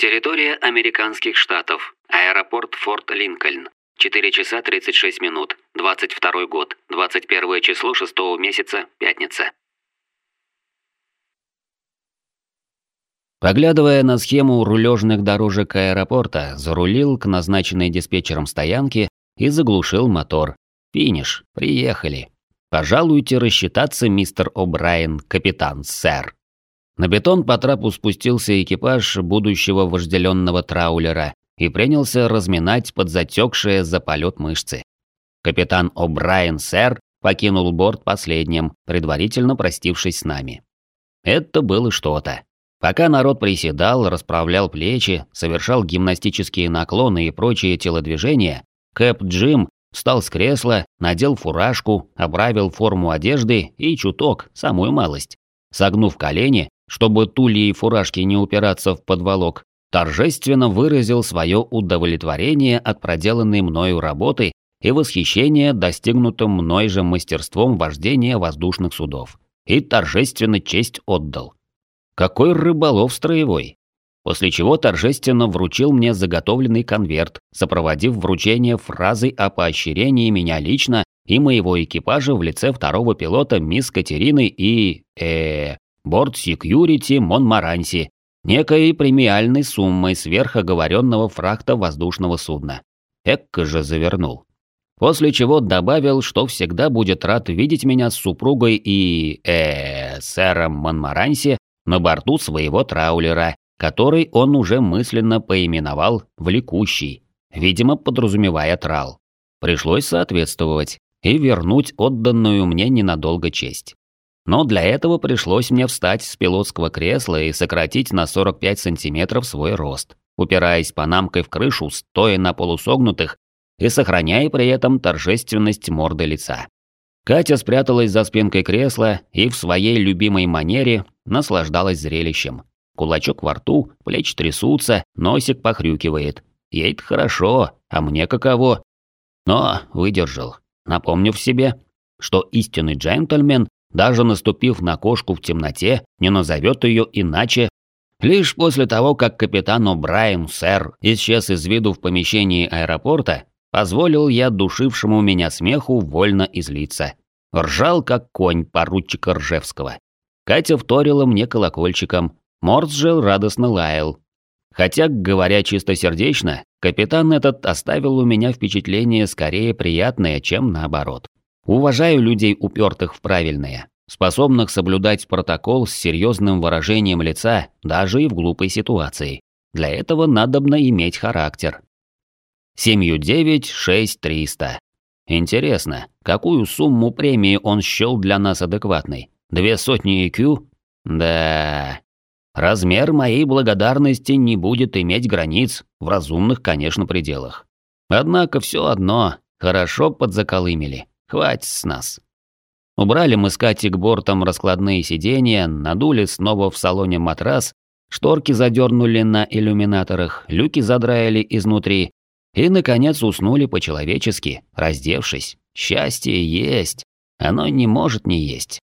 Территория американских штатов. Аэропорт Форт Линкольн. 4 часа 36 минут. 22 год. 21 число 6 месяца. Пятница. Поглядывая на схему рулежных дорожек аэропорта, зарулил к назначенной диспетчером стоянке и заглушил мотор. Финиш. Приехали. Пожалуйте рассчитаться, мистер О'Брайен, капитан, сэр. На бетон по трапу спустился экипаж будущего вожделенного траулера и принялся разминать подзатекшие за полет мышцы. Капитан О'Брайен, сэр, покинул борт последним, предварительно простившись с нами. Это было что-то. Пока народ приседал, расправлял плечи, совершал гимнастические наклоны и прочие телодвижения, Кэп Джим встал с кресла, надел фуражку, оправил форму одежды и чуток, самую малость. Согнув колени, чтобы тули и фуражки не упираться в подволок, торжественно выразил свое удовлетворение от проделанной мною работы и восхищение достигнутым мной же мастерством вождения воздушных судов. И торжественно честь отдал. Какой рыболов строевой! После чего торжественно вручил мне заготовленный конверт, сопроводив вручение фразой о поощрении меня лично и моего экипажа в лице второго пилота мисс Катерины и... э борт секьюрити Монмаранси, некой премиальной суммой сверхоговоренного фрахта воздушного судна. Экка же завернул. После чего добавил, что всегда будет рад видеть меня с супругой и... э сэром Монмаранси на борту своего траулера, который он уже мысленно поименовал «Влекущий», видимо, подразумевая трал. Пришлось соответствовать и вернуть отданную мне ненадолго честь. Но для этого пришлось мне встать с пилотского кресла и сократить на 45 сантиметров свой рост, упираясь панамкой в крышу, стоя на полусогнутых и сохраняя при этом торжественность морды лица. Катя спряталась за спинкой кресла и в своей любимой манере наслаждалась зрелищем. Кулачок во рту, плечи трясутся, носик похрюкивает. Ей-то хорошо, а мне каково? Но выдержал, напомнив себе, что истинный джентльмен даже наступив на кошку в темноте, не назовет ее иначе. Лишь после того, как капитан О'Брайен, сэр, исчез из виду в помещении аэропорта, позволил я душившему меня смеху вольно излиться. Ржал, как конь поручика Ржевского. Катя вторила мне колокольчиком, Морс же радостно лаял. Хотя, говоря чистосердечно, капитан этот оставил у меня впечатление скорее приятное, чем наоборот. Уважаю людей, упертых в правильное, способных соблюдать протокол с серьезным выражением лица даже и в глупой ситуации. Для этого надобно иметь характер. Семью девять шесть триста. Интересно, какую сумму премии он счел для нас адекватной? Две сотни IQ? Да. Размер моей благодарности не будет иметь границ, в разумных, конечно, пределах. Однако все одно, хорошо подзаколымели. Хватит с нас. Убрали мы с Кати к бортам раскладные сиденья, надули снова в салоне матрас, шторки задернули на иллюминаторах, люки задраили изнутри и, наконец, уснули по-человечески, раздевшись. Счастье есть. Оно не может не есть.